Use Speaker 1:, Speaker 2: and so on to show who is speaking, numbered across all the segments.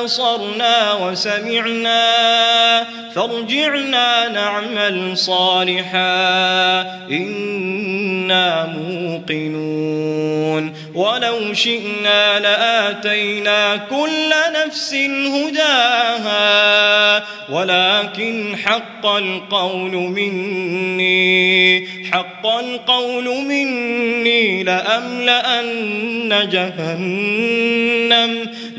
Speaker 1: أبصرنا وسمعنا فارجعنا نعمل صالحا إنا موقنون. ولو شئنا لآتينا كل نفس هداها ولكن حق القول مني حق القول مني لأملأن جهنم.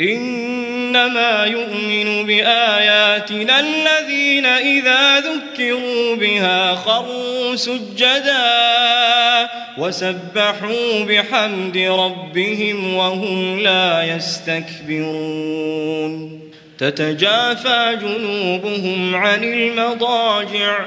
Speaker 1: إنما يؤمن بآياتنا الذين إذا ذكروا بها خروا سجدا وسبحوا بحمد ربهم وهم لا يستكبرون. تتجافى جنوبهم عن المضاجع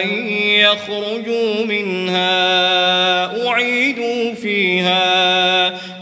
Speaker 1: أن يخرجوا منها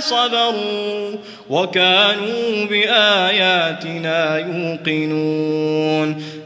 Speaker 1: صبروا وكانوا بآياتنا يوقنون